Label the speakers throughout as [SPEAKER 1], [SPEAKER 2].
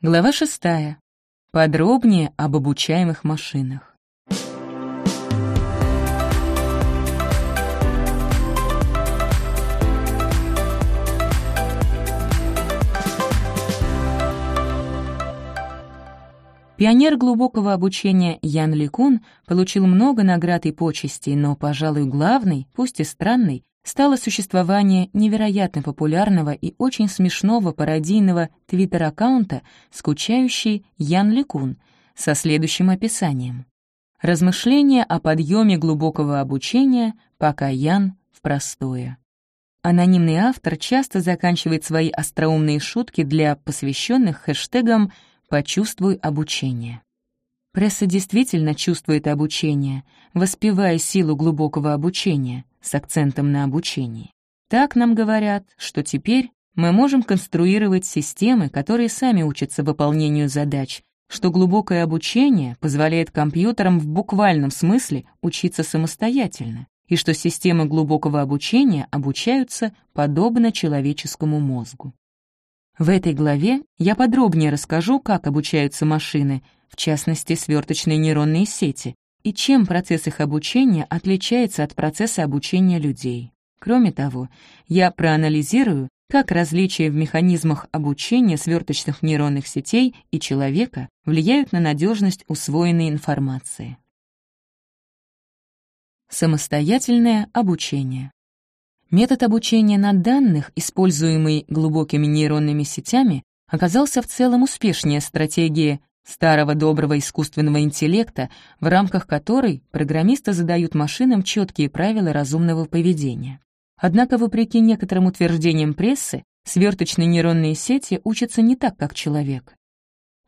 [SPEAKER 1] Глава шестая. Подробнее об обучаемых машинах. Пионер глубокого обучения Ян Ликун получил много наград и почестей, но, пожалуй, главный, пусть и странный, стало существование невероятно популярного и очень смешного пародийного твиттер-аккаунта «Скучающий Ян Ликун» со следующим описанием. Размышления о подъеме глубокого обучения, пока Ян в простое. Анонимный автор часто заканчивает свои остроумные шутки для посвященных хэштегом «Почувствуй обучение». Пресса действительно чувствует обучение, воспевая силу глубокого обучения с акцентом на обучении. Так нам говорят, что теперь мы можем конструировать системы, которые сами учатся выполнению задач, что глубокое обучение позволяет компьютерам в буквальном смысле учиться самостоятельно, и что системы глубокого обучения обучаются подобно человеческому мозгу. В этой главе я подробнее расскажу, как обучаются машины, в частности, сверточные нейронные сети, и чем процесс их обучения отличается от процесса обучения людей. Кроме того, я проанализирую, как различия в механизмах обучения сверточных нейронных сетей и человека влияют на надежность усвоенной информации. Самостоятельное обучение. Метод обучения на данных, используемый глубокими нейронными сетями, оказался в целом успешнее стратегии старого доброго искусственного интеллекта, в рамках которой программисты задают машинам четкие правила разумного поведения. Однако, вопреки некоторым утверждениям прессы, сверточные нейронные сети учатся не так, как человек.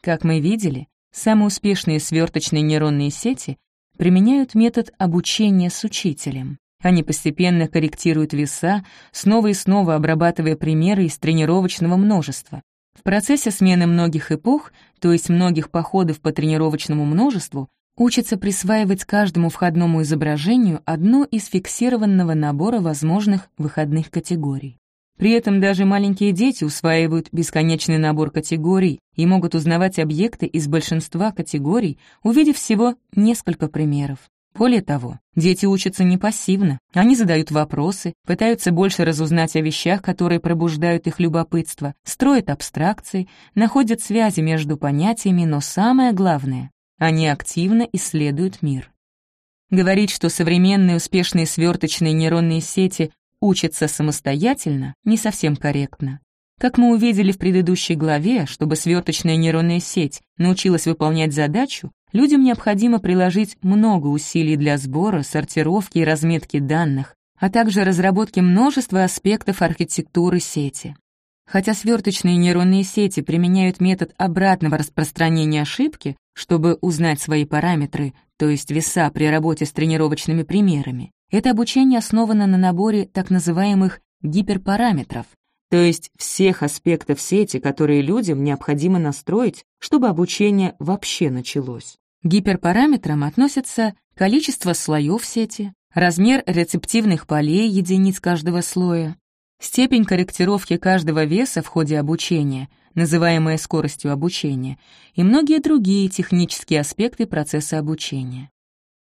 [SPEAKER 1] Как мы видели, самые успешные сверточные нейронные сети применяют метод обучения с учителем. Они постепенно корректируют веса, снова и снова обрабатывая примеры из тренировочного множества. В процессе смены многих эпох, то есть многих походов по тренировочному множеству, учатся присваивать каждому входному изображению одно из фиксированного набора возможных выходных категорий. При этом даже маленькие дети усваивают бесконечный набор категорий и могут узнавать объекты из большинства категорий, увидев всего несколько примеров. Более того, дети учатся не пассивно, они задают вопросы, пытаются больше разузнать о вещах, которые пробуждают их любопытство, строят абстракции, находят связи между понятиями, но самое главное — они активно исследуют мир. Говорить, что современные успешные сверточные нейронные сети учатся самостоятельно, не совсем корректно. Как мы увидели в предыдущей главе, чтобы сверточная нейронная сеть научилась выполнять задачу, людям необходимо приложить много усилий для сбора, сортировки и разметки данных, а также разработки множества аспектов архитектуры сети. Хотя сверточные нейронные сети применяют метод обратного распространения ошибки, чтобы узнать свои параметры, то есть веса при работе с тренировочными примерами, это обучение основано на наборе так называемых гиперпараметров, то есть всех аспектов сети, которые людям необходимо настроить, чтобы обучение вообще началось. К гиперпараметрам относятся количество слоев сети, размер рецептивных полей единиц каждого слоя, степень корректировки каждого веса в ходе обучения, называемая скоростью обучения, и многие другие технические аспекты процесса обучения.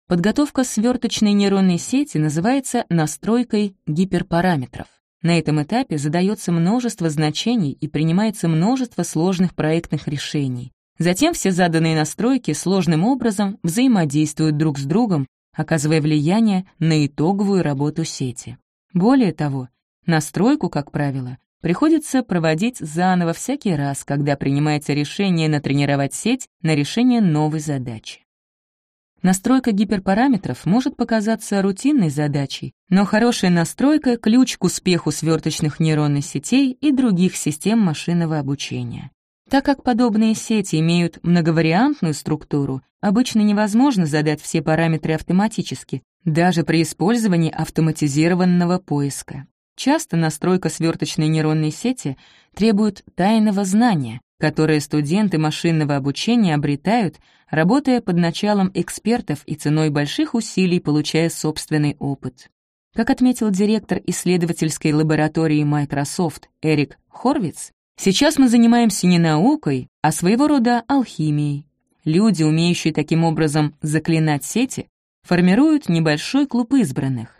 [SPEAKER 1] Подготовка сверточной нейронной сети называется настройкой гиперпараметров. На этом этапе задается множество значений и принимается множество сложных проектных решений. Затем все заданные настройки сложным образом взаимодействуют друг с другом, оказывая влияние на итоговую работу сети. Более того, настройку, как правило, приходится проводить заново всякий раз, когда принимается решение натренировать сеть на решение новой задачи. Настройка гиперпараметров может показаться рутинной задачей, но хорошая настройка — ключ к успеху сверточных нейронных сетей и других систем машинного обучения. Так как подобные сети имеют многовариантную структуру, обычно невозможно задать все параметры автоматически, даже при использовании автоматизированного поиска. Часто настройка сверточной нейронной сети требует тайного знания, которое студенты машинного обучения обретают, работая под началом экспертов и ценой больших усилий получая собственный опыт. Как отметил директор исследовательской лаборатории Microsoft Эрик Хорвиц, Сейчас мы занимаемся не наукой, а своего рода алхимией. Люди, умеющие таким образом заклинать сети, формируют небольшой клуб избранных.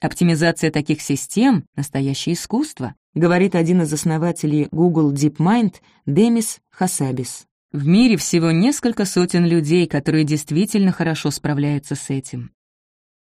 [SPEAKER 1] Оптимизация таких систем — настоящее искусство, говорит один из основателей Google DeepMind Демис Хасабис. В мире всего несколько сотен людей, которые действительно хорошо справляются с этим.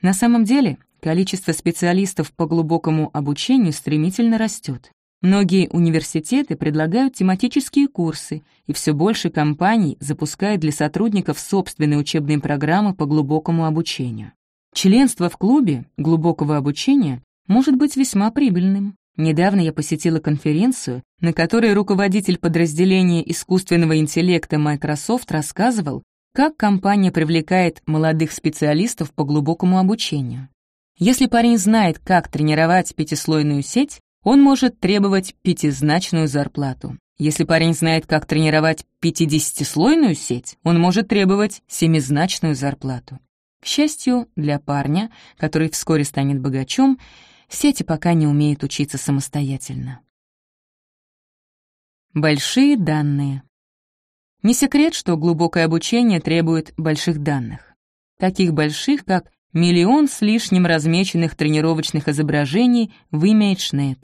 [SPEAKER 1] На самом деле, количество специалистов по глубокому обучению стремительно растет. Многие университеты предлагают тематические курсы, и все больше компаний запускают для сотрудников собственные учебные программы по глубокому обучению. Членство в клубе глубокого обучения может быть весьма прибыльным. Недавно я посетила конференцию, на которой руководитель подразделения искусственного интеллекта Microsoft рассказывал, как компания привлекает молодых специалистов по глубокому обучению. Если парень знает, как тренировать пятислойную сеть, он может требовать пятизначную зарплату. Если парень знает, как тренировать пятидесятислойную сеть, он может требовать семизначную зарплату. К счастью для парня, который вскоре станет богачом, сети пока не умеют учиться самостоятельно. Большие данные. Не секрет, что глубокое обучение требует больших данных. Таких больших, как Миллион с лишним размеченных тренировочных изображений в ImageNet.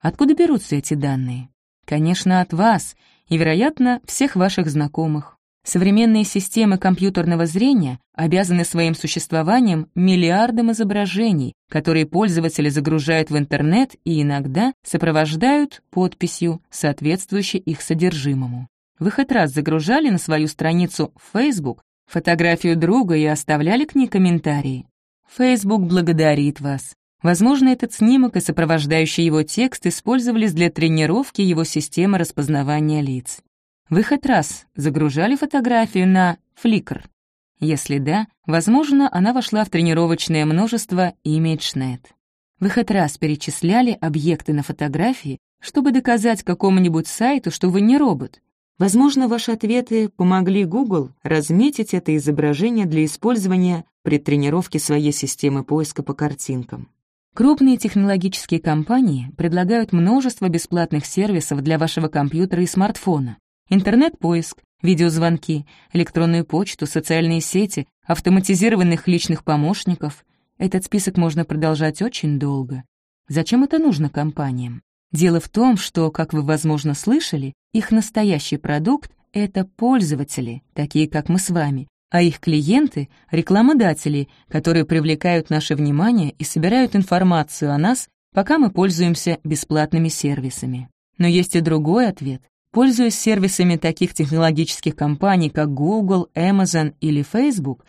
[SPEAKER 1] Откуда берутся эти данные? Конечно, от вас и, вероятно, всех ваших знакомых. Современные системы компьютерного зрения обязаны своим существованием миллиардам изображений, которые пользователи загружают в интернет и иногда сопровождают подписью, соответствующей их содержимому. Вы хоть раз загружали на свою страницу Facebook фотографию друга и оставляли к ней комментарии. Facebook благодарит вас. Возможно, этот снимок и сопровождающий его текст использовались для тренировки его системы распознавания лиц. Вы хоть раз загружали фотографию на Flickr? Если да, возможно, она вошла в тренировочное множество ImageNet. Вы хоть раз перечисляли объекты на фотографии, чтобы доказать какому-нибудь сайту, что вы не робот, Возможно, ваши ответы помогли Google разметить это изображение для использования при тренировке своей системы поиска по картинкам. Крупные технологические компании предлагают множество бесплатных сервисов для вашего компьютера и смартфона. Интернет-поиск, видеозвонки, электронную почту, социальные сети, автоматизированных личных помощников. Этот список можно продолжать очень долго. Зачем это нужно компаниям? Дело в том, что, как вы, возможно, слышали, их настоящий продукт — это пользователи, такие как мы с вами, а их клиенты — рекламодатели, которые привлекают наше внимание и собирают информацию о нас, пока мы пользуемся бесплатными сервисами. Но есть и другой ответ. Пользуясь сервисами таких технологических компаний, как Google, Amazon или Facebook,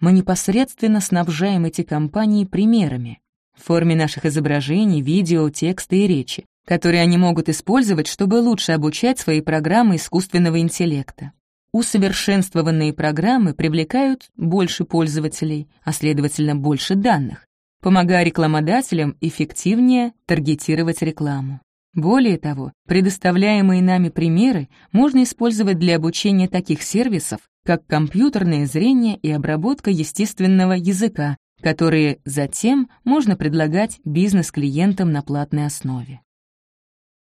[SPEAKER 1] мы непосредственно снабжаем эти компании примерами в форме наших изображений, видео, текста и речи, которые они могут использовать, чтобы лучше обучать свои программы искусственного интеллекта. Усовершенствованные программы привлекают больше пользователей, а следовательно больше данных, помогая рекламодателям эффективнее таргетировать рекламу. Более того, предоставляемые нами примеры можно использовать для обучения таких сервисов, как компьютерное зрение и обработка естественного языка, которые затем можно предлагать бизнес-клиентам на платной основе.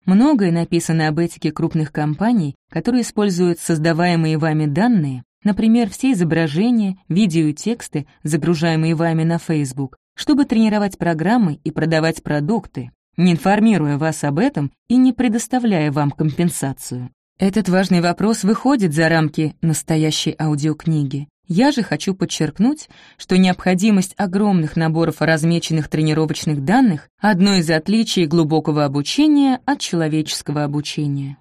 [SPEAKER 1] Многое написано об этике крупных компаний, которые используют создаваемые вами данные, например, все изображения, видео и тексты, загружаемые вами на Facebook, чтобы тренировать программы и продавать продукты, не информируя вас об этом и не предоставляя вам компенсацию. Этот важный вопрос выходит за рамки настоящей аудиокниги. Я же хочу подчеркнуть, что необходимость огромных наборов размеченных тренировочных данных — одно из отличий глубокого обучения от человеческого обучения.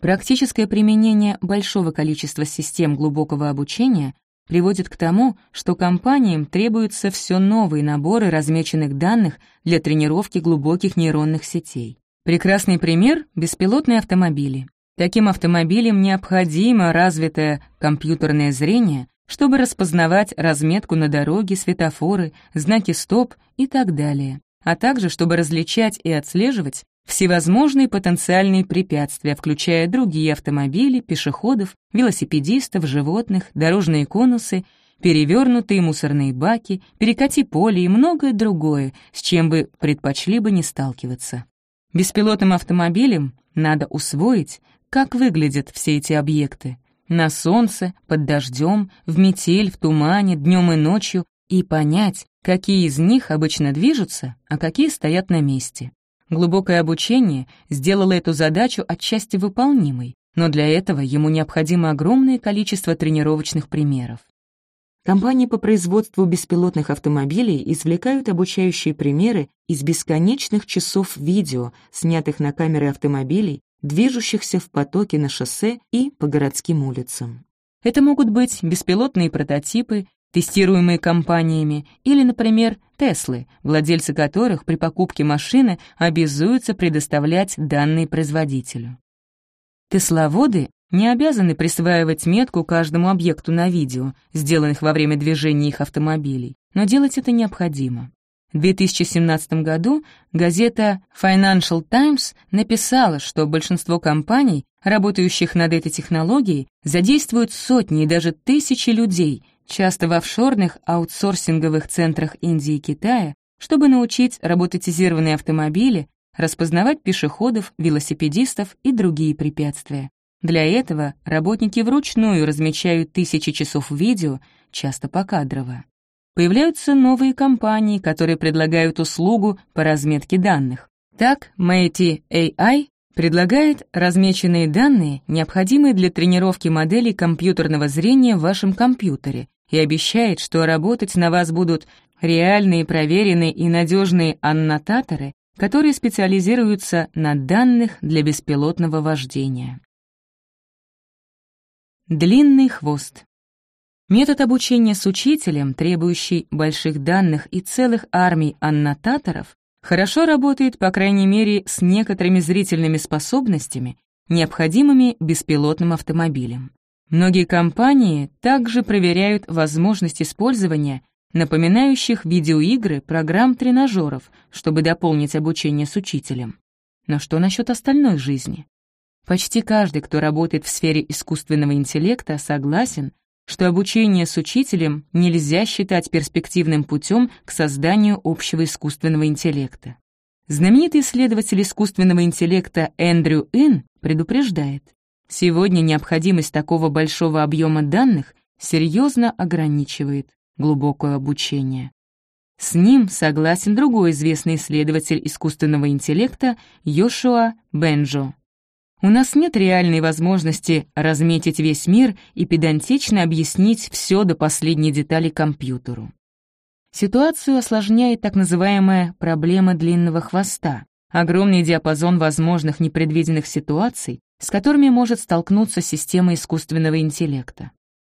[SPEAKER 1] Практическое применение большого количества систем глубокого обучения приводит к тому, что компаниям требуются все новые наборы размеченных данных для тренировки глубоких нейронных сетей. Прекрасный пример — беспилотные автомобили. Таким автомобилям необходимо развитое компьютерное зрение, чтобы распознавать разметку на дороге, светофоры, знаки «стоп» и так далее, а также чтобы различать и отслеживать всевозможные потенциальные препятствия, включая другие автомобили, пешеходов, велосипедистов, животных, дорожные конусы, перевернутые мусорные баки, перекати поле и многое другое, с чем вы предпочли бы не сталкиваться. Беспилотным автомобилям надо усвоить, как выглядят все эти объекты. На солнце, под дождем, в метель, в тумане, днем и ночью, и понять, какие из них обычно движутся, а какие стоят на месте. Глубокое обучение сделало эту задачу отчасти выполнимой, но для этого ему необходимо огромное количество тренировочных примеров. Компании по производству беспилотных автомобилей извлекают обучающие примеры из бесконечных часов видео, снятых на камеры автомобилей, движущихся в потоке на шоссе и по городским улицам. Это могут быть беспилотные прототипы, тестируемые компаниями, или, например, Теслы, владельцы которых при покупке машины обязуются предоставлять данные производителю. Тесловоды не обязаны присваивать метку каждому объекту на видео, сделанных во время движения их автомобилей, но делать это необходимо. В 2017 году газета Financial Times написала, что большинство компаний, работающих над этой технологией, задействуют сотни и даже тысячи людей, часто в офшорных аутсорсинговых центрах Индии и Китая, чтобы научить роботизированные автомобили распознавать пешеходов, велосипедистов и другие препятствия. Для этого работники вручную размечают тысячи часов видео, часто покадрово. Появляются новые компании, которые предлагают услугу по разметке данных. Так, Matey AI предлагает размеченные данные, необходимые для тренировки моделей компьютерного зрения в вашем компьютере, и обещает, что работать на вас будут реальные, проверенные и надежные аннотаторы, которые специализируются на данных для беспилотного вождения. Длинный хвост. Метод обучения с учителем, требующий больших данных и целых армий аннотаторов, хорошо работает, по крайней мере, с некоторыми зрительными способностями, необходимыми беспилотным автомобилем. Многие компании также проверяют возможность использования напоминающих видеоигры программ-тренажеров, чтобы дополнить обучение с учителем. Но что насчет остальной жизни? Почти каждый, кто работает в сфере искусственного интеллекта, согласен, что обучение с учителем нельзя считать перспективным путем к созданию общего искусственного интеллекта. Знаменитый исследователь искусственного интеллекта Эндрю Ин предупреждает, сегодня необходимость такого большого объема данных серьезно ограничивает глубокое обучение. С ним согласен другой известный исследователь искусственного интеллекта Йошуа Бенджо. У нас нет реальной возможности разметить весь мир и педантично объяснить все до последней детали компьютеру. Ситуацию осложняет так называемая проблема длинного хвоста, огромный диапазон возможных непредвиденных ситуаций, с которыми может столкнуться система искусственного интеллекта.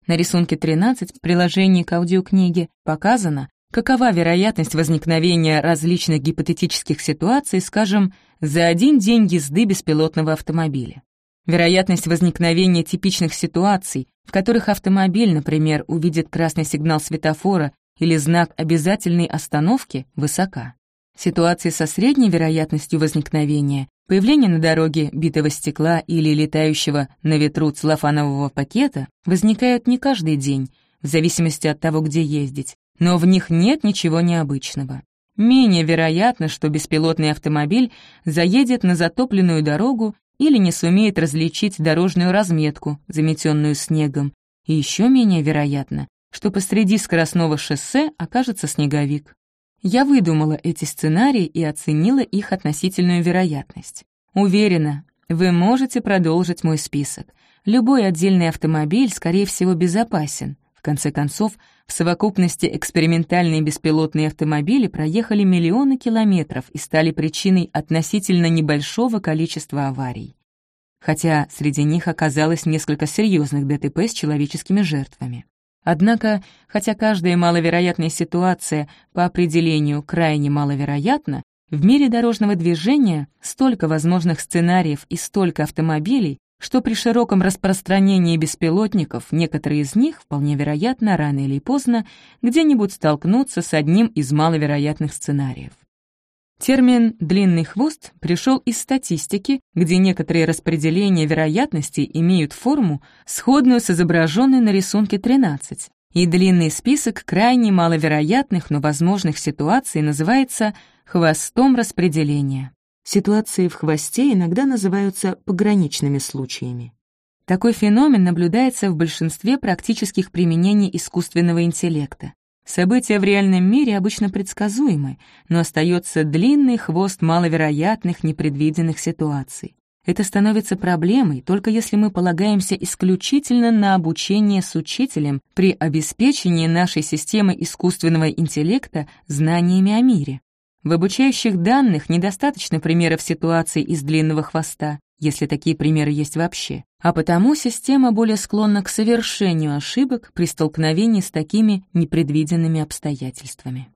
[SPEAKER 1] На рисунке 13 в приложении к аудиокниге показано, какова вероятность возникновения различных гипотетических ситуаций, скажем, за один день езды беспилотного автомобиля. Вероятность возникновения типичных ситуаций, в которых автомобиль, например, увидит красный сигнал светофора или знак обязательной остановки, высока. Ситуации со средней вероятностью возникновения Появление на дороге битого стекла или летающего на ветру целлофанового пакета возникают не каждый день, в зависимости от того, где ездить, но в них нет ничего необычного. Менее вероятно, что беспилотный автомобиль заедет на затопленную дорогу или не сумеет различить дорожную разметку, заметенную снегом, и еще менее вероятно, что посреди скоростного шоссе окажется снеговик. Я выдумала эти сценарии и оценила их относительную вероятность. Уверена, вы можете продолжить мой список. Любой отдельный автомобиль, скорее всего, безопасен. В конце концов, в совокупности экспериментальные беспилотные автомобили проехали миллионы километров и стали причиной относительно небольшого количества аварий. Хотя среди них оказалось несколько серьезных ДТП с человеческими жертвами. Однако, хотя каждая маловероятная ситуация по определению крайне маловероятна, в мире дорожного движения столько возможных сценариев и столько автомобилей, что при широком распространении беспилотников некоторые из них, вполне вероятно, рано или поздно где-нибудь столкнутся с одним из маловероятных сценариев. Термин «длинный хвост» пришел из статистики, где некоторые распределения вероятностей имеют форму, сходную с изображенной на рисунке 13, и длинный список крайне маловероятных, но возможных ситуаций называется «хвостом распределения».
[SPEAKER 2] Ситуации в хвосте иногда называются пограничными случаями.
[SPEAKER 1] Такой феномен наблюдается в большинстве практических применений искусственного интеллекта. События в реальном мире обычно предсказуемы, но остается длинный хвост маловероятных, непредвиденных ситуаций. Это становится проблемой только если мы полагаемся исключительно на обучение с учителем при обеспечении нашей системы искусственного интеллекта знаниями о мире. В обучающих данных недостаточно примеров ситуаций из длинного хвоста, если такие примеры есть вообще, а потому система более склонна к совершению ошибок при столкновении с такими непредвиденными обстоятельствами.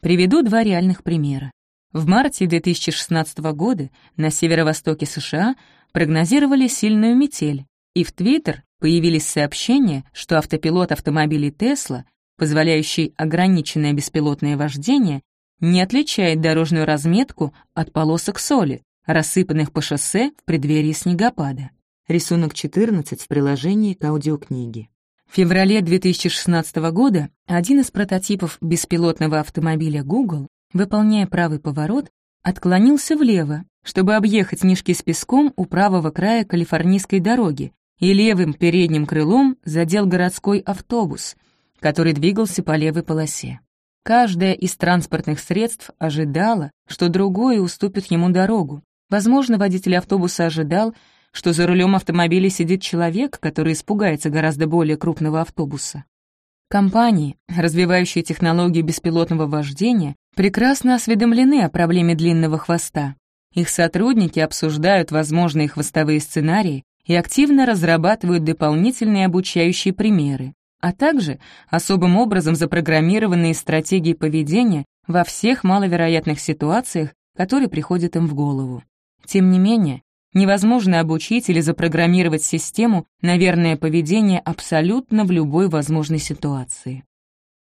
[SPEAKER 1] Приведу два реальных примера. В марте 2016 года на северо-востоке США прогнозировали сильную метель, и в Твиттер появились сообщения, что автопилот автомобилей Тесла, позволяющий ограниченное беспилотное вождение, не отличает дорожную разметку от полосок соли, рассыпанных по шоссе в преддверии снегопада.
[SPEAKER 2] Рисунок 14 в приложении к аудиокниге.
[SPEAKER 1] В феврале 2016 года один из прототипов беспилотного автомобиля Google выполняя правый поворот, отклонился влево, чтобы объехать мешки с песком у правого края калифорнийской дороги и левым передним крылом задел городской автобус, который двигался по левой полосе. Каждое из транспортных средств ожидало, что другое уступит ему дорогу. Возможно, водитель автобуса ожидал, что за рулем автомобиля сидит человек, который испугается гораздо более крупного автобуса. Компании, развивающие технологию беспилотного вождения, прекрасно осведомлены о проблеме длинного хвоста. Их сотрудники обсуждают возможные хвостовые сценарии и активно разрабатывают дополнительные обучающие примеры, а также особым образом запрограммированные стратегии поведения во всех маловероятных ситуациях, которые приходят им в голову. Тем не менее, Невозможно обучить или запрограммировать систему на верное поведение абсолютно в любой возможной ситуации.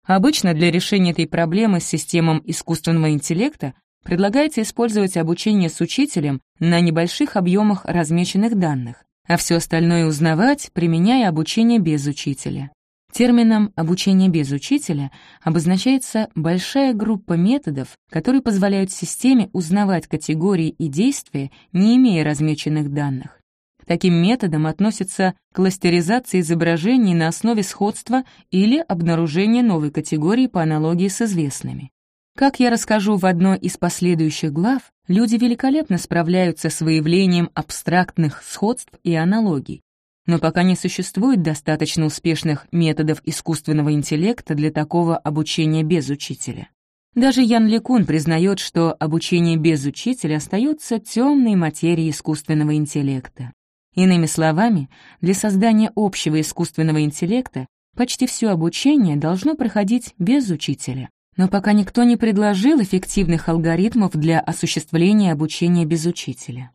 [SPEAKER 1] Обычно для решения этой проблемы с системой искусственного интеллекта предлагается использовать обучение с учителем на небольших объемах размеченных данных, а все остальное узнавать, применяя обучение без учителя. Термином «обучение без учителя» обозначается большая группа методов, которые позволяют системе узнавать категории и действия, не имея размеченных данных. К таким методам относятся кластеризация изображений на основе сходства или обнаружение новой категории по аналогии с известными. Как я расскажу в одной из последующих глав, люди великолепно справляются с выявлением абстрактных сходств и аналогий, но пока не существует достаточно успешных методов искусственного интеллекта для такого обучения без учителя. Даже Ян Лекун признает, что обучение без учителя остается темной материей искусственного интеллекта. Иными словами, для создания общего искусственного интеллекта почти все обучение должно проходить без учителя. Но пока никто не предложил эффективных алгоритмов для осуществления обучения без учителя.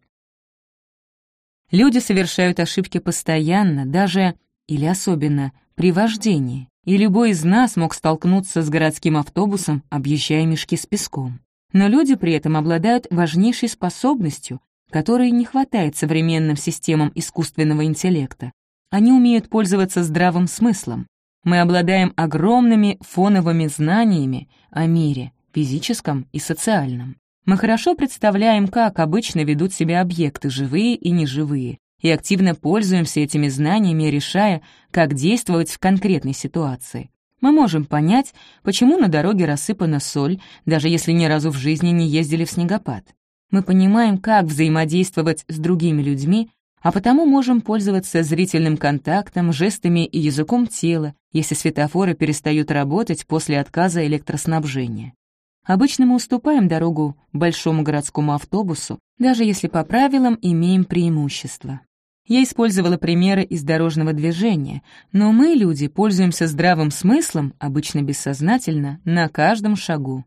[SPEAKER 1] Люди совершают ошибки постоянно, даже или особенно при вождении, и любой из нас мог столкнуться с городским автобусом, объезжая мешки с песком. Но люди при этом обладают важнейшей способностью, которой не хватает современным системам искусственного интеллекта. Они умеют пользоваться здравым смыслом. Мы обладаем огромными фоновыми знаниями о мире, физическом и социальном. Мы хорошо представляем, как обычно ведут себя объекты, живые и неживые, и активно пользуемся этими знаниями, решая, как действовать в конкретной ситуации. Мы можем понять, почему на дороге рассыпана соль, даже если ни разу в жизни не ездили в снегопад. Мы понимаем, как взаимодействовать с другими людьми, а потому можем пользоваться зрительным контактом, жестами и языком тела, если светофоры перестают работать после отказа электроснабжения. Обычно мы уступаем дорогу большому городскому автобусу, даже если по правилам имеем преимущество. Я использовала примеры из дорожного движения, но мы, люди, пользуемся здравым смыслом, обычно бессознательно, на каждом шагу.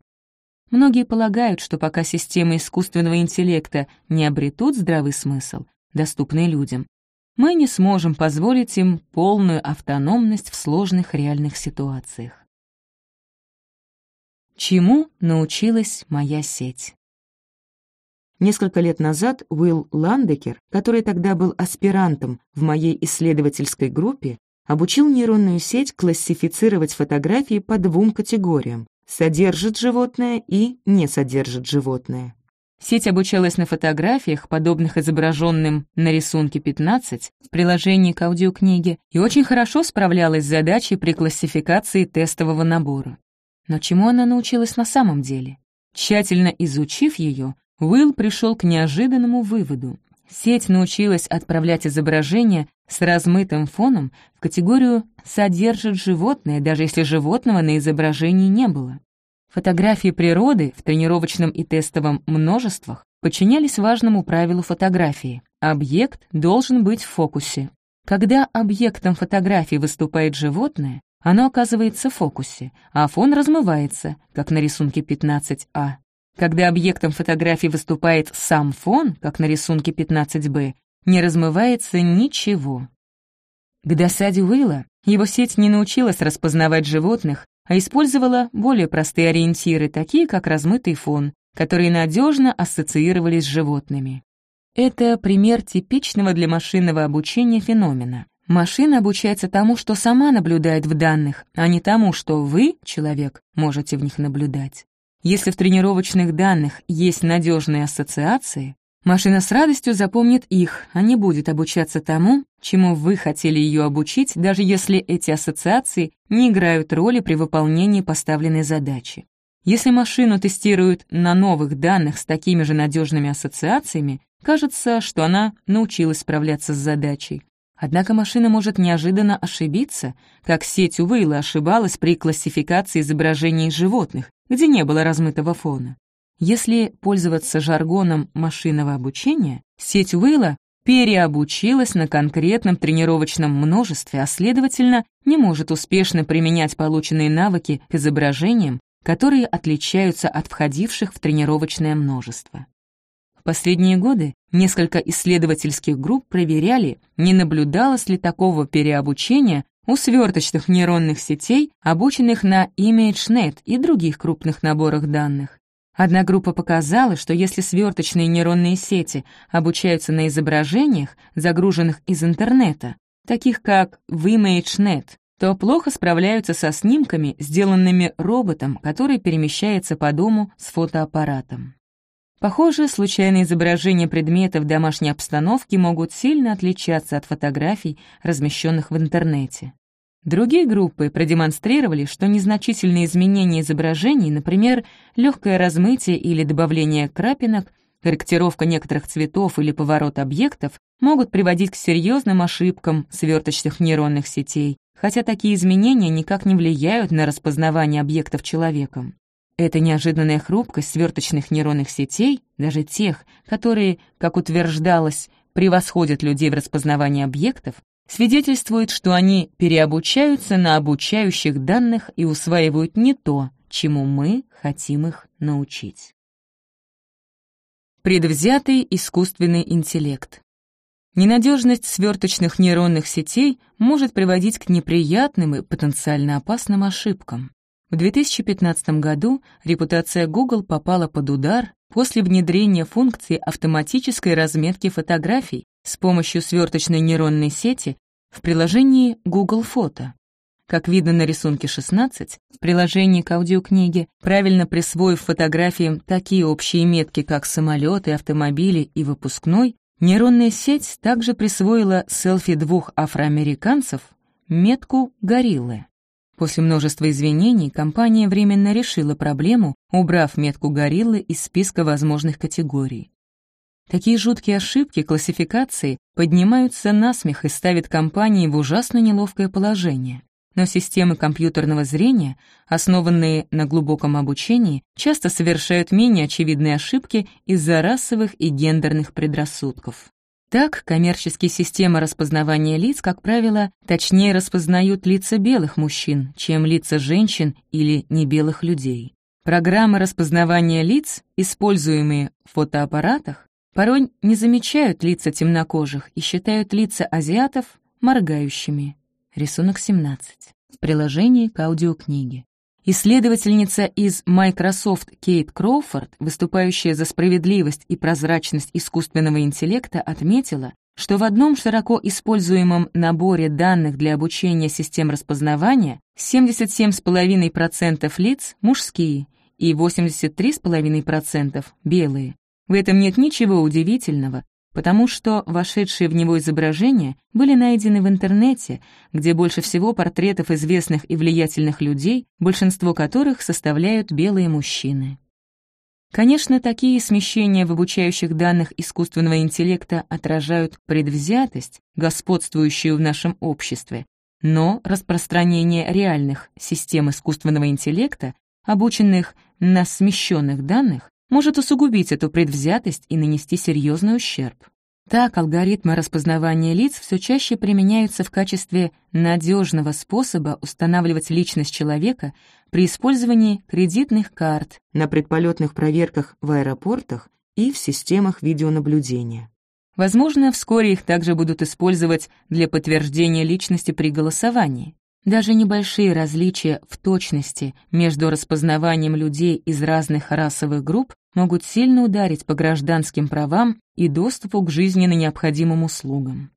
[SPEAKER 1] Многие полагают, что пока системы искусственного интеллекта не обретут здравый смысл, доступный людям, мы не сможем позволить им полную автономность в сложных реальных ситуациях. Чему научилась моя сеть?
[SPEAKER 2] Несколько лет назад Уилл Ландекер, который тогда был аспирантом в моей исследовательской группе, обучил нейронную сеть классифицировать фотографии по двум категориям — содержит животное и не содержит животное.
[SPEAKER 1] Сеть обучалась на фотографиях, подобных изображенным на рисунке 15 в приложении к аудиокниге, и очень хорошо справлялась с задачей при классификации тестового набора. Но чему она научилась на самом деле? Тщательно изучив ее, Уилл пришел к неожиданному выводу. Сеть научилась отправлять изображения с размытым фоном в категорию «содержит животное», даже если животного на изображении не было. Фотографии природы в тренировочном и тестовом множествах подчинялись важному правилу фотографии. Объект должен быть в фокусе. Когда объектом фотографии выступает животное, оно оказывается в фокусе, а фон размывается, как на рисунке 15А. Когда объектом фотографии выступает сам фон, как на рисунке 15Б, не размывается ничего. К досаде Уилла его сеть не научилась распознавать животных, а использовала более простые ориентиры, такие как размытый фон, которые надежно ассоциировались с животными. Это пример типичного для машинного обучения феномена. Машина обучается тому, что сама наблюдает в данных, а не тому, что вы, человек, можете в них наблюдать. Если в тренировочных данных есть надежные ассоциации, машина с радостью запомнит их, а не будет обучаться тому, чему вы хотели ее обучить, даже если эти ассоциации не играют роли при выполнении поставленной задачи. Если машину тестируют на новых данных с такими же надежными ассоциациями, кажется, что она научилась справляться с задачей. Однако машина может неожиданно ошибиться, как сеть Уэйла ошибалась при классификации изображений животных, где не было размытого фона. Если пользоваться жаргоном машинного обучения, сеть Уэйла переобучилась на конкретном тренировочном множестве, а следовательно, не может успешно применять полученные навыки к изображениям, которые отличаются от входивших в тренировочное множество. Последние годы несколько исследовательских групп проверяли, не наблюдалось ли такого переобучения у сверточных нейронных сетей, обученных на ImageNet и других крупных наборах данных. Одна группа показала, что если сверточные нейронные сети обучаются на изображениях, загруженных из интернета, таких как в ImageNet, то плохо справляются со снимками, сделанными роботом, который перемещается по дому с фотоаппаратом. Похоже, случайные изображения предметов домашней обстановки могут сильно отличаться от фотографий, размещенных в интернете. Другие группы продемонстрировали, что незначительные изменения изображений, например, легкое размытие или добавление крапинок, корректировка некоторых цветов или поворот объектов, могут приводить к серьезным ошибкам сверточных нейронных сетей, хотя такие изменения никак не влияют на распознавание объектов человеком. Эта неожиданная хрупкость сверточных нейронных сетей, даже тех, которые, как утверждалось, превосходят людей в распознавании объектов, свидетельствует, что они переобучаются на обучающих данных и усваивают не то, чему мы хотим их научить. Предвзятый искусственный интеллект. Ненадежность сверточных нейронных сетей может приводить к неприятным и потенциально опасным ошибкам. В 2015 году репутация Google попала под удар после внедрения функции автоматической разметки фотографий с помощью сверточной нейронной сети в приложении Google Фото. Как видно на рисунке 16, в приложении к аудиокниге, правильно присвоив фотографиям такие общие метки, как самолеты, автомобили и выпускной, нейронная сеть также присвоила селфи двух афроамериканцев метку гориллы. После множества извинений компания временно решила проблему, убрав метку гориллы из списка возможных категорий. Такие жуткие ошибки классификации поднимаются на смех и ставят компании в ужасно неловкое положение. Но системы компьютерного зрения, основанные на глубоком обучении, часто совершают менее очевидные ошибки из-за расовых и гендерных предрассудков. Так, коммерческие системы распознавания лиц, как правило, точнее распознают лица белых мужчин, чем лица женщин или небелых людей. Программы распознавания лиц, используемые в фотоаппаратах, порой не замечают лица темнокожих и считают лица азиатов моргающими. Рисунок 17. В приложении к аудиокниге. Исследовательница из Microsoft Кейт Кроуфорд, выступающая за справедливость и прозрачность искусственного интеллекта, отметила, что в одном широко используемом наборе данных для обучения систем распознавания 77,5% лиц мужские и 83,5% белые. В этом нет ничего удивительного, потому что вошедшие в него изображения были найдены в интернете, где больше всего портретов известных и влиятельных людей, большинство которых составляют белые мужчины. Конечно, такие смещения в обучающих данных искусственного интеллекта отражают предвзятость, господствующую в нашем обществе, но распространение реальных систем искусственного интеллекта, обученных на смещенных данных, может усугубить эту предвзятость и нанести серьезный ущерб. Так, алгоритмы распознавания лиц все чаще применяются в качестве надежного способа устанавливать личность человека при использовании кредитных карт
[SPEAKER 2] на предполетных проверках в аэропортах и в системах видеонаблюдения.
[SPEAKER 1] Возможно, вскоре их также будут использовать для подтверждения личности при голосовании. Даже небольшие различия в точности между распознаванием людей из разных расовых групп могут сильно ударить по гражданским правам и доступу к жизненно необходимым услугам.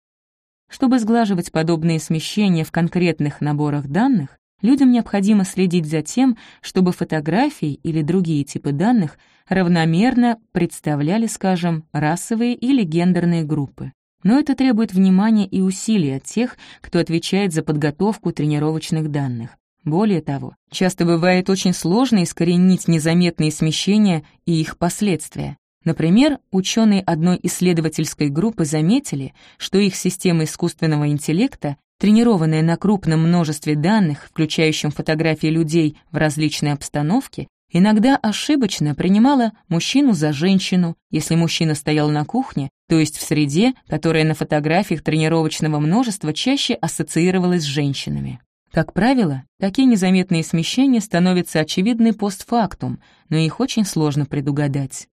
[SPEAKER 1] Чтобы сглаживать подобные смещения в конкретных наборах данных, людям необходимо следить за тем, чтобы фотографии или другие типы данных равномерно представляли, скажем, расовые или гендерные группы. Но это требует внимания и усилий от тех, кто отвечает за подготовку тренировочных данных. Более того, часто бывает очень сложно искоренить незаметные смещения и их последствия. Например, ученые одной исследовательской группы заметили, что их система искусственного интеллекта, тренированная на крупном множестве данных, включающем фотографии людей в различной обстановке, Иногда ошибочно принимала мужчину за женщину, если мужчина стоял на кухне, то есть в среде, которая на фотографиях тренировочного множества чаще ассоциировалась с женщинами. Как правило, такие незаметные смещения становятся очевидны постфактум, но их очень сложно предугадать.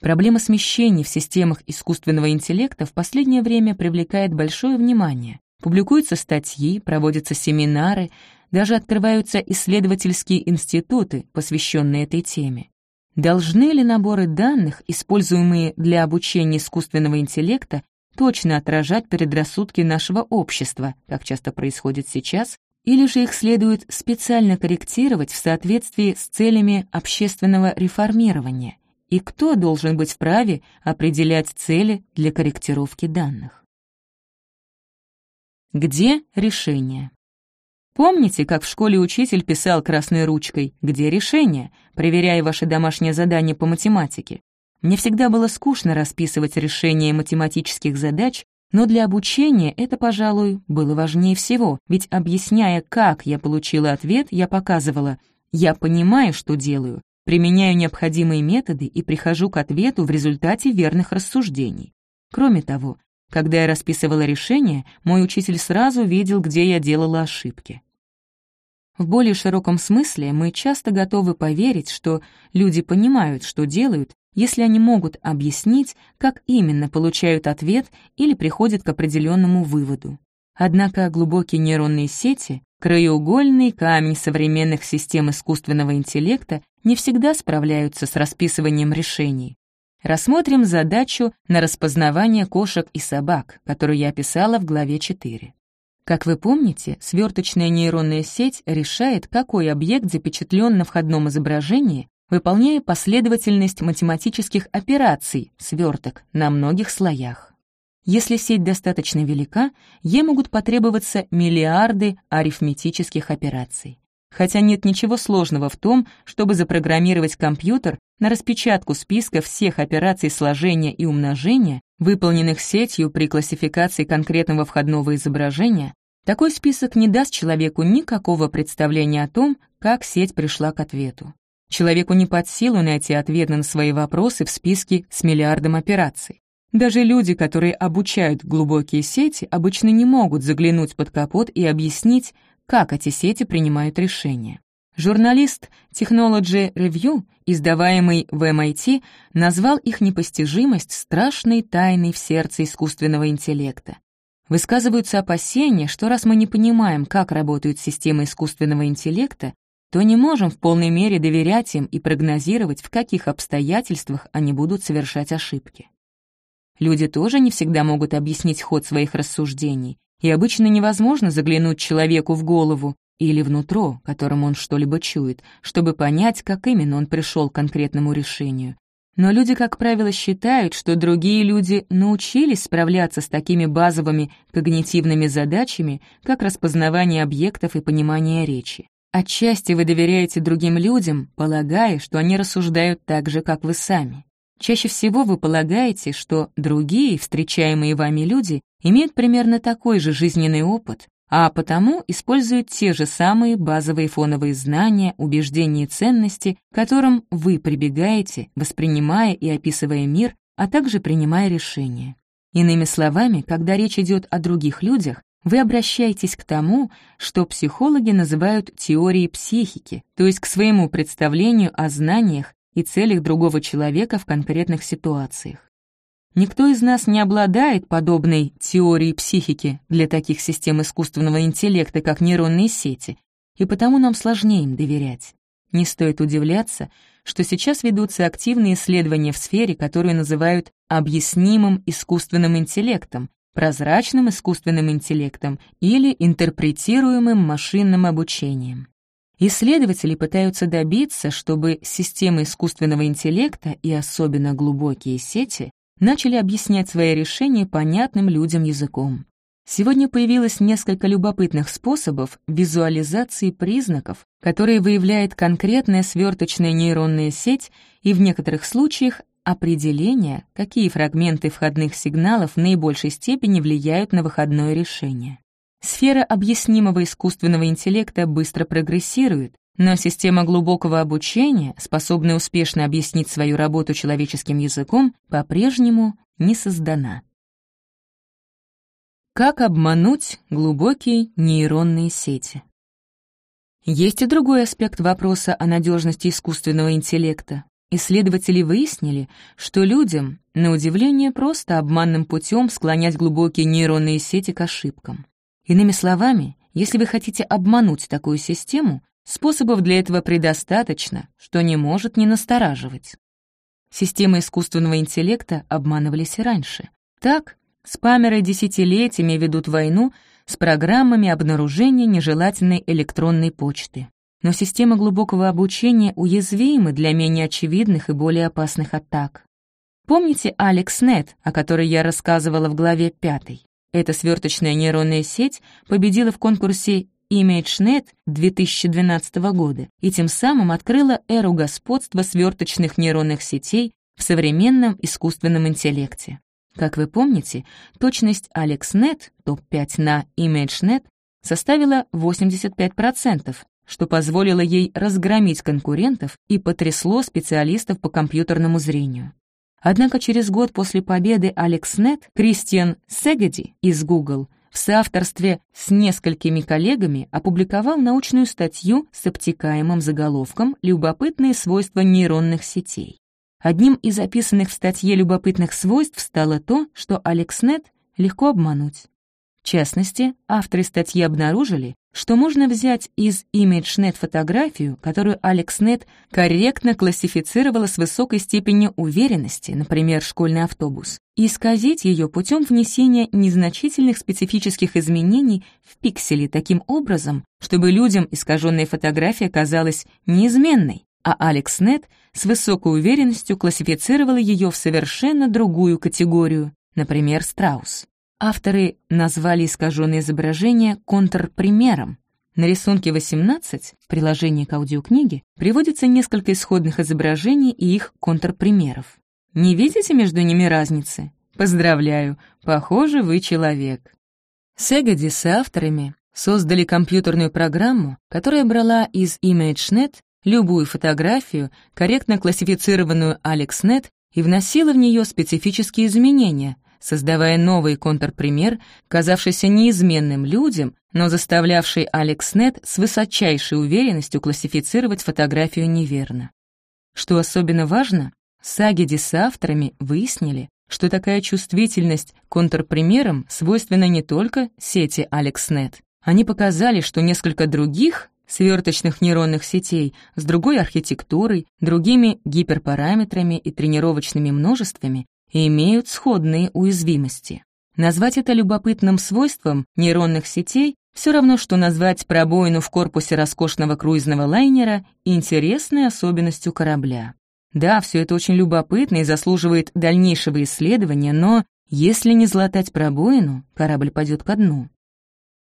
[SPEAKER 1] Проблема смещений в системах искусственного интеллекта в последнее время привлекает большое внимание. Публикуются статьи, проводятся семинары, даже открываются исследовательские институты, посвященные этой теме. Должны ли наборы данных, используемые для обучения искусственного интеллекта, точно отражать предрассудки нашего общества, как часто происходит сейчас, или же их следует специально корректировать в соответствии с целями общественного реформирования? И кто должен быть вправе определять цели для корректировки данных? Где решение? Помните, как в школе учитель писал красной ручкой «Где решение?», проверяя ваши домашние задания по математике? Мне всегда было скучно расписывать решения математических задач, но для обучения это, пожалуй, было важнее всего, ведь объясняя, как я получила ответ, я показывала «я понимаю, что делаю», применяю необходимые методы и прихожу к ответу в результате верных рассуждений. Кроме того, когда я расписывала решение, мой учитель сразу видел, где я делала ошибки. В более широком смысле мы часто готовы поверить, что люди понимают, что делают, если они могут объяснить, как именно получают ответ или приходят к определенному выводу. Однако глубокие нейронные сети, краеугольный камень современных систем искусственного интеллекта, не всегда справляются с расписыванием решений. Рассмотрим задачу на распознавание кошек и собак, которую я описала в главе 4. Как вы помните, сверточная нейронная сеть решает, какой объект запечатлен на входном изображении, выполняя последовательность математических операций, сверток, на многих слоях. Если сеть достаточно велика, ей могут потребоваться миллиарды арифметических операций. Хотя нет ничего сложного в том, чтобы запрограммировать компьютер на распечатку списка всех операций сложения и умножения, выполненных сетью при классификации конкретного входного изображения, такой список не даст человеку никакого представления о том, как сеть пришла к ответу. Человеку не под силу найти ответы на свои вопросы в списке с миллиардом операций. Даже люди, которые обучают глубокие сети, обычно не могут заглянуть под капот и объяснить, как эти сети принимают решения. Журналист Technology Review, издаваемый в MIT, назвал их непостижимость страшной тайной в сердце искусственного интеллекта. Высказываются опасения, что раз мы не понимаем, как работают системы искусственного интеллекта, то не можем в полной мере доверять им и прогнозировать, в каких обстоятельствах они будут совершать ошибки. Люди тоже не всегда могут объяснить ход своих рассуждений, и обычно невозможно заглянуть человеку в голову или внутрь, которым он что-либо чует, чтобы понять, как именно он пришел к конкретному решению. Но люди, как правило, считают, что другие люди научились справляться с такими базовыми когнитивными задачами, как распознавание объектов и понимание речи. Отчасти вы доверяете другим людям, полагая, что они рассуждают так же, как вы сами. Чаще всего вы полагаете, что другие, встречаемые вами люди, имеют примерно такой же жизненный опыт, а потому используют те же самые базовые фоновые знания, убеждения и ценности, к которым вы прибегаете, воспринимая и описывая мир, а также принимая решения. Иными словами, когда речь идет о других людях, вы обращаетесь к тому, что психологи называют теорией психики, то есть к своему представлению о знаниях и целях другого человека в конкретных ситуациях. Никто из нас не обладает подобной теорией психики для таких систем искусственного интеллекта, как нейронные сети, и потому нам сложнее им доверять. Не стоит удивляться, что сейчас ведутся активные исследования в сфере, которую называют объяснимым искусственным интеллектом, прозрачным искусственным интеллектом или интерпретируемым машинным обучением. Исследователи пытаются добиться, чтобы системы искусственного интеллекта и особенно глубокие сети начали объяснять свои решения понятным людям языком. Сегодня появилось несколько любопытных способов визуализации признаков, которые выявляет конкретная сверточная нейронная сеть и в некоторых случаях определение, какие фрагменты входных сигналов в наибольшей степени влияют на выходное решение. Сфера объяснимого искусственного интеллекта быстро прогрессирует, но система глубокого обучения, способная успешно объяснить свою работу человеческим языком, по-прежнему не создана. Как обмануть глубокие нейронные сети? Есть и другой аспект вопроса о надежности искусственного интеллекта. Исследователи выяснили, что людям, на удивление, просто обманным путем склонять глубокие нейронные сети к ошибкам. Иными словами, если вы хотите обмануть такую систему, Способов для этого предостаточно, что не может не настораживать. Системы искусственного интеллекта обманывались и раньше. Так, спамеры десятилетиями ведут войну с программами обнаружения нежелательной электронной почты. Но системы глубокого обучения уязвимы для менее очевидных и более опасных атак. Помните AlexNet, о которой я рассказывала в главе 5? Эта сверточная нейронная сеть победила в конкурсе ImageNet 2012 года и тем самым открыла эру господства сверточных нейронных сетей в современном искусственном интеллекте. Как вы помните, точность AlexNet топ-5 на ImageNet составила 85%, что позволило ей разгромить конкурентов и потрясло специалистов по компьютерному зрению. Однако через год после победы AlexNet Кристиан Сегеди из Google в соавторстве с несколькими коллегами опубликовал научную статью с обтекаемым заголовком «Любопытные свойства нейронных сетей». Одним из описанных в статье любопытных свойств стало то, что AlexNet легко обмануть. В частности, авторы статьи обнаружили, что можно взять из ImageNet фотографию, которую AlexNet корректно классифицировала с высокой степенью уверенности, например, школьный автобус, и исказить ее путем внесения незначительных специфических изменений в пиксели таким образом, чтобы людям искаженная фотография казалась неизменной, а AlexNet с высокой уверенностью классифицировала ее в совершенно другую категорию, например, страус. Авторы назвали искаженное изображение контрпримером. На рисунке 18, в приложении к аудиокниге, приводится несколько исходных изображений и их контрпримеров. Не видите между ними разницы? Поздравляю, похоже, вы человек. Сегоди с авторами создали компьютерную программу, которая брала из ImageNet любую фотографию, корректно классифицированную AlexNet, и вносила в нее специфические изменения, создавая новый контрпример, казавшийся неизменным людям, но заставлявший AlexNet с высочайшей уверенностью классифицировать фотографию неверно. Что особенно важно, Сагиди с авторами выяснили, что такая чувствительность к контрпримерам свойственна не только сети AlexNet. Они показали, что несколько других сверточных нейронных сетей с другой архитектурой, другими гиперпараметрами и тренировочными множествами имеют сходные уязвимости. Назвать это любопытным свойством нейронных сетей все равно, что назвать пробоину в корпусе роскошного круизного лайнера интересной особенностью корабля. Да, все это очень любопытно и заслуживает дальнейшего исследования, но если не златать пробоину, корабль пойдет ко дну.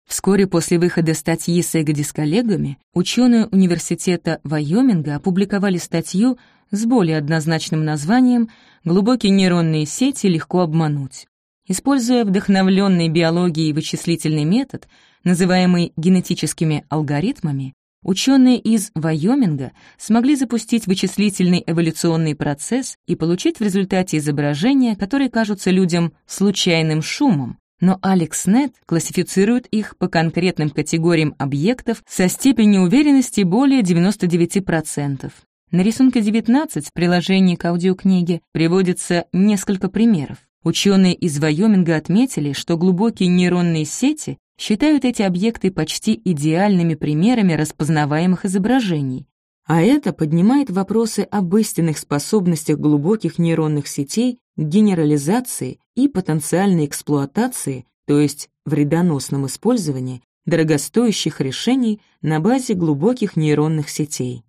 [SPEAKER 1] Вскоре после выхода статьи Сегоди с коллегами, ученые университета Вайоминга опубликовали статью с более однозначным названием «Глубокие нейронные сети легко обмануть». Используя вдохновленный биологией вычислительный метод, называемый генетическими алгоритмами, ученые из Вайоминга смогли запустить вычислительный эволюционный процесс и получить в результате изображения, которые кажутся людям случайным шумом, но AlexNet классифицирует их по конкретным категориям объектов со степенью уверенности более 99%. На рисунке 19 в приложении к аудиокниге приводится несколько примеров. Ученые из Вайоминга отметили, что глубокие нейронные сети считают эти объекты почти идеальными примерами распознаваемых изображений, а это поднимает вопросы об истинных способностях глубоких нейронных сетей к генерализации и потенциальной эксплуатации, то есть вредоносном использовании дорогостоящих решений на базе глубоких нейронных сетей.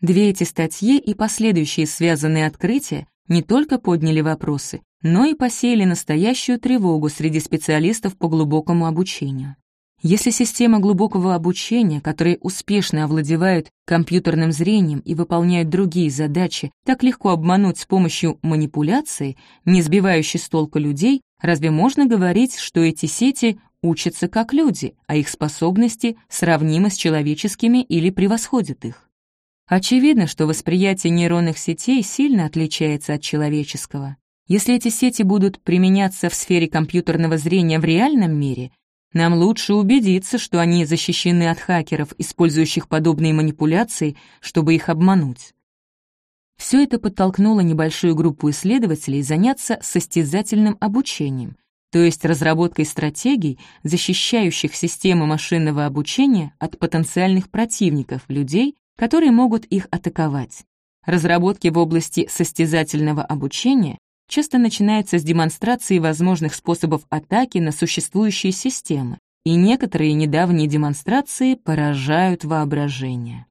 [SPEAKER 1] Две эти статьи и последующие связанные открытия не только подняли вопросы, но и посеяли настоящую тревогу среди специалистов по глубокому обучению. Если система глубокого обучения, которые успешно овладевают компьютерным зрением и выполняют другие задачи, так легко обмануть с помощью манипуляции, не сбивающей с толку людей, разве можно говорить, что эти сети учатся как люди, а их способности сравнимы с человеческими или превосходят их? Очевидно, что восприятие нейронных сетей сильно отличается от человеческого. Если эти сети будут применяться в сфере компьютерного зрения в реальном мире, нам лучше убедиться, что они защищены от хакеров, использующих подобные манипуляции, чтобы их обмануть. Все это подтолкнуло небольшую группу исследователей заняться состязательным обучением, то есть разработкой стратегий, защищающих системы машинного обучения от потенциальных противников, людей, которые могут их атаковать. Разработки в области состязательного обучения часто начинаются с демонстрации возможных способов атаки на существующие системы, и некоторые недавние демонстрации поражают воображение.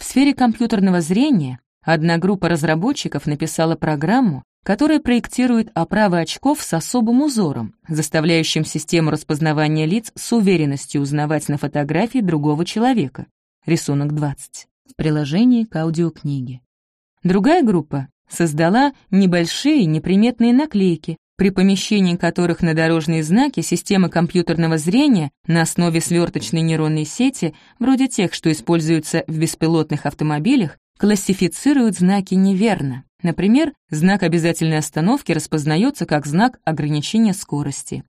[SPEAKER 1] В сфере компьютерного зрения одна группа разработчиков написала программу, которая проектирует оправы очков с особым узором, заставляющим систему распознавания лиц с уверенностью узнавать на фотографии другого человека. Рисунок 20. В приложении к аудиокниге. Другая группа создала небольшие неприметные наклейки, при помещении которых на дорожные знаки система компьютерного зрения на основе сверточной нейронной сети, вроде тех, что используются в беспилотных автомобилях, классифицируют знаки неверно. Например, знак обязательной остановки распознается как знак ограничения скорости.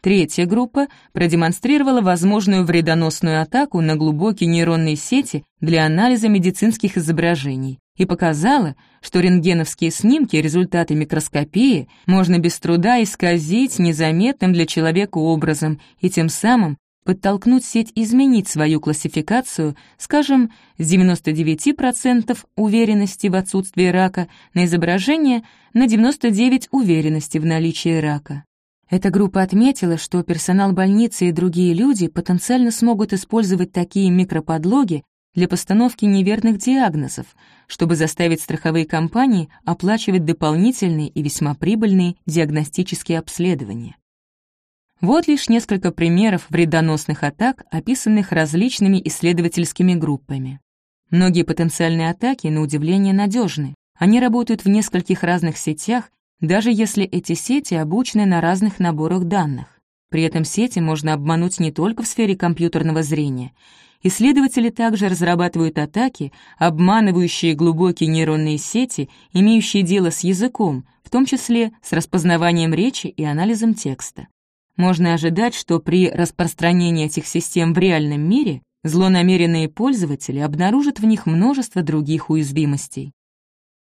[SPEAKER 1] Третья группа продемонстрировала возможную вредоносную атаку на глубокие нейронные сети для анализа медицинских изображений и показала, что рентгеновские снимки результаты микроскопии можно без труда исказить незаметным для человека образом и тем самым подтолкнуть сеть изменить свою классификацию, скажем, с 99% уверенности в отсутствии рака на изображение на 99% уверенности в наличии рака. Эта группа отметила, что персонал больницы и другие люди потенциально смогут использовать такие микроподлоги для постановки неверных диагнозов, чтобы заставить страховые компании оплачивать дополнительные и весьма прибыльные диагностические обследования. Вот лишь несколько примеров вредоносных атак, описанных различными исследовательскими группами. Многие потенциальные атаки, на удивление, надежны. Они работают в нескольких разных сетях даже если эти сети обучены на разных наборах данных. При этом сети можно обмануть не только в сфере компьютерного зрения. Исследователи также разрабатывают атаки, обманывающие глубокие нейронные сети, имеющие дело с языком, в том числе с распознаванием речи и анализом текста. Можно ожидать, что при распространении этих систем в реальном мире злонамеренные пользователи обнаружат в них множество других уязвимостей.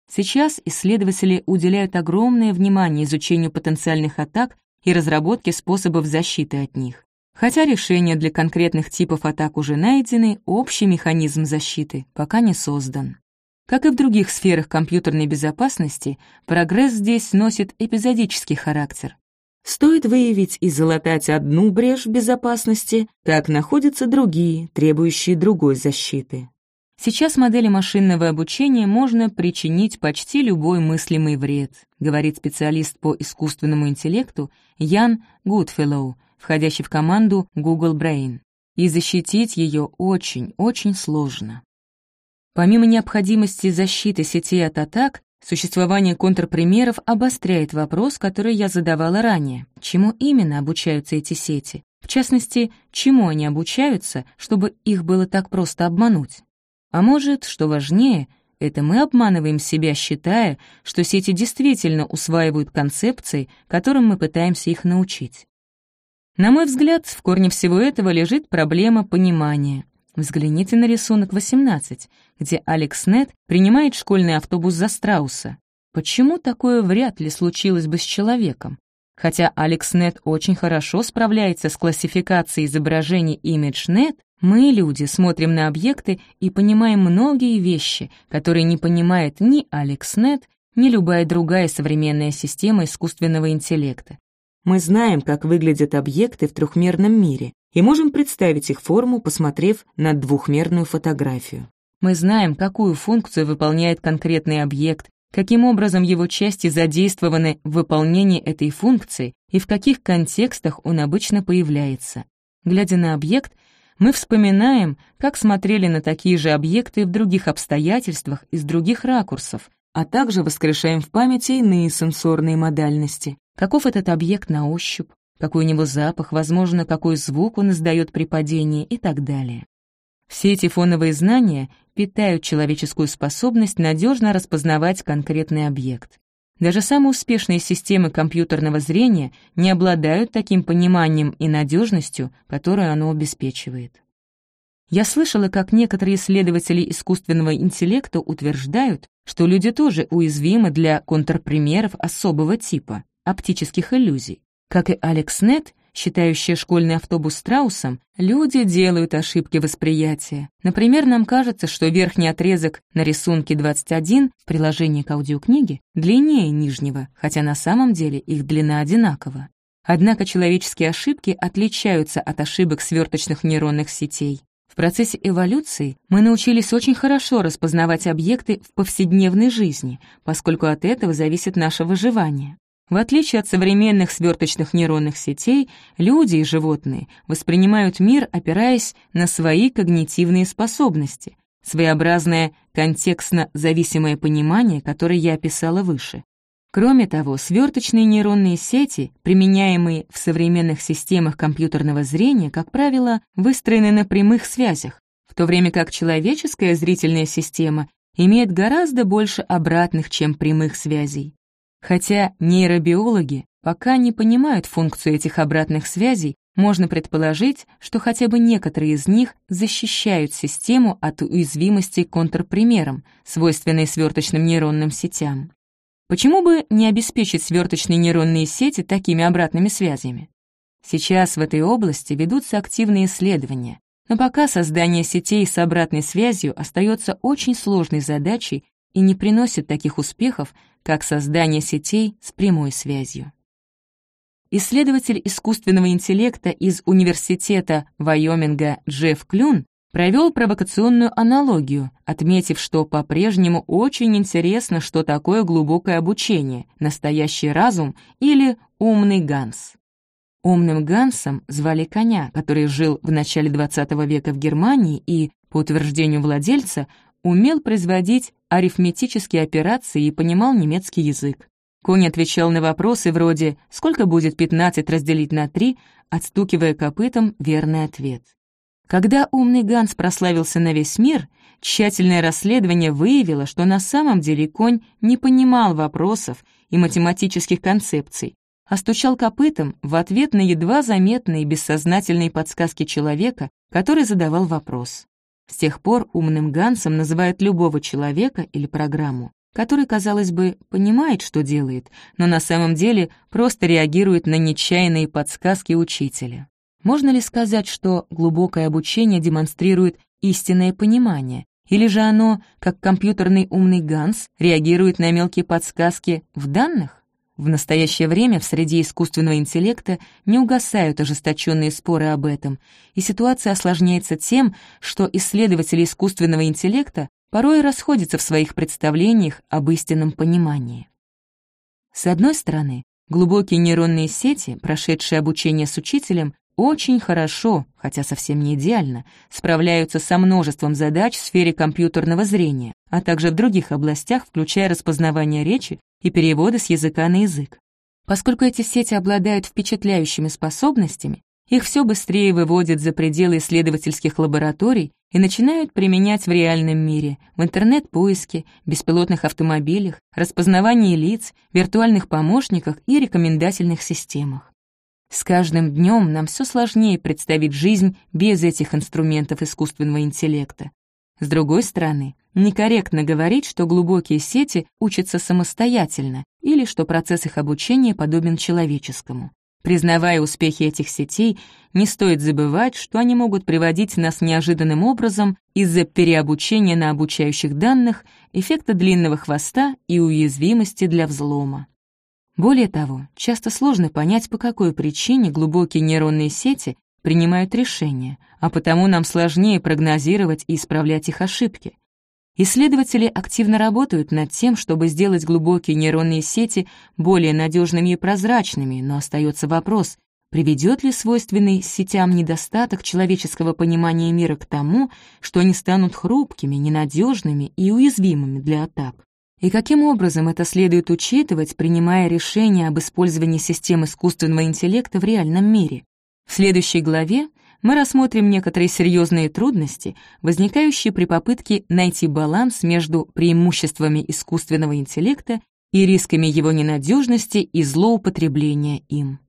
[SPEAKER 1] Сейчас исследователи уделяют огромное внимание изучению потенциальных атак и разработке способов защиты от них. Хотя решения для конкретных типов атак уже найдены, общий механизм защиты пока не создан. Как и в других сферах компьютерной безопасности, прогресс здесь носит эпизодический характер. Стоит выявить и залатать одну брешь безопасности, как находятся другие, требующие другой защиты. Сейчас модели машинного обучения можно причинить почти любой мыслимый вред, говорит специалист по искусственному интеллекту Ян Гудфеллоу, входящий в команду Google Brain. И защитить ее очень-очень сложно. Помимо необходимости защиты сетей от атак, существование контрпримеров обостряет вопрос, который я задавала ранее. Чему именно обучаются эти сети? В частности, чему они обучаются, чтобы их было так просто обмануть? А может, что важнее, это мы обманываем себя, считая, что сети действительно усваивают концепции, которым мы пытаемся их научить. На мой взгляд, в корне всего этого лежит проблема понимания. Взгляните на рисунок 18, где Алекс Нет принимает школьный автобус за страуса. Почему такое вряд ли случилось бы с человеком? Хотя AlexNet очень хорошо справляется с классификацией изображений ImageNet, мы, люди, смотрим на объекты и понимаем многие вещи, которые не понимает ни AlexNet, ни любая другая современная система искусственного интеллекта. Мы знаем, как выглядят объекты в трехмерном мире, и можем представить их форму, посмотрев на двухмерную фотографию. Мы знаем, какую функцию выполняет конкретный объект, каким образом его части задействованы в выполнении этой функции и в каких контекстах он обычно появляется. Глядя на объект, мы вспоминаем, как смотрели на такие же объекты в других обстоятельствах и с других ракурсов, а также воскрешаем в памяти иные сенсорные модальности. Каков этот объект на ощупь, какой у него запах, возможно, какой звук он издает при падении и так далее. Все эти фоновые знания питают человеческую способность надежно распознавать конкретный объект. Даже самые успешные системы компьютерного зрения не обладают таким пониманием и надежностью, которую оно обеспечивает. Я слышала, как некоторые исследователи искусственного интеллекта утверждают, что люди тоже уязвимы для контрпримеров особого типа — оптических иллюзий. Как и AlexNet, считающая школьный автобус страусом, люди делают ошибки восприятия. Например, нам кажется, что верхний отрезок на рисунке 21 в приложении к аудиокниге длиннее нижнего, хотя на самом деле их длина одинакова. Однако человеческие ошибки отличаются от ошибок сверточных нейронных сетей. В процессе эволюции мы научились очень хорошо распознавать объекты в повседневной жизни, поскольку от этого зависит наше выживание. В отличие от современных сверточных нейронных сетей, люди и животные воспринимают мир, опираясь на свои когнитивные способности, своеобразное контекстно-зависимое понимание, которое я описала выше. Кроме того, сверточные нейронные сети, применяемые в современных системах компьютерного зрения, как правило, выстроены на прямых связях, в то время как человеческая зрительная система имеет гораздо больше обратных, чем прямых связей. Хотя нейробиологи пока не понимают функцию этих обратных связей, можно предположить, что хотя бы некоторые из них защищают систему от уязвимости контрпримерам, свойственной сверточным нейронным сетям. Почему бы не обеспечить сверточные нейронные сети такими обратными связями? Сейчас в этой области ведутся активные исследования, но пока создание сетей с обратной связью остается очень сложной задачей и не приносит таких успехов, как создание сетей с прямой связью. Исследователь искусственного интеллекта из Университета Вайоминга Джефф Клюн провел провокационную аналогию, отметив, что по-прежнему очень интересно, что такое глубокое обучение, настоящий разум или умный Ганс. Умным Гансом звали коня, который жил в начале XX века в Германии и, по утверждению владельца, умел производить арифметические операции и понимал немецкий язык. Конь отвечал на вопросы вроде «Сколько будет 15 разделить на 3?», отстукивая копытом верный ответ. Когда умный Ганс прославился на весь мир, тщательное расследование выявило, что на самом деле конь не понимал вопросов и математических концепций, а стучал копытом в ответ на едва заметные бессознательные подсказки человека, который задавал вопрос. С тех пор умным Гансом называют любого человека или программу, который, казалось бы, понимает, что делает, но на самом деле просто реагирует на нечаянные подсказки учителя. Можно ли сказать, что глубокое обучение демонстрирует истинное понимание, или же оно, как компьютерный умный Ганс, реагирует на мелкие подсказки в данных? В настоящее время в среде искусственного интеллекта не угасают ожесточенные споры об этом, и ситуация осложняется тем, что исследователи искусственного интеллекта порой расходятся в своих представлениях об истинном понимании. С одной стороны, глубокие нейронные сети, прошедшие обучение с учителем, очень хорошо, хотя совсем не идеально, справляются со множеством задач в сфере компьютерного зрения, а также в других областях, включая распознавание речи и переводы с языка на язык. Поскольку эти сети обладают впечатляющими способностями, их все быстрее выводят за пределы исследовательских лабораторий и начинают применять в реальном мире, в интернет-поиске, беспилотных автомобилях, распознавании лиц, виртуальных помощниках и рекомендательных системах. С каждым днем нам все сложнее представить жизнь без этих инструментов искусственного интеллекта. С другой стороны, некорректно говорить, что глубокие сети учатся самостоятельно или что процесс их обучения подобен человеческому. Признавая успехи этих сетей, не стоит забывать, что они могут приводить нас неожиданным образом из-за переобучения на обучающих данных, эффекта длинного хвоста и уязвимости для взлома. Более того, часто сложно понять, по какой причине глубокие нейронные сети принимают решения, а потому нам сложнее прогнозировать и исправлять их ошибки. Исследователи активно работают над тем, чтобы сделать глубокие нейронные сети более надежными и прозрачными, но остается вопрос, приведет ли свойственный сетям недостаток человеческого понимания мира к тому, что они станут хрупкими, ненадежными и уязвимыми для атак. И каким образом это следует учитывать, принимая решение об использовании систем искусственного интеллекта в реальном мире? В следующей главе мы рассмотрим некоторые серьезные трудности, возникающие при попытке найти баланс между преимуществами искусственного интеллекта и рисками его ненадежности и злоупотребления им.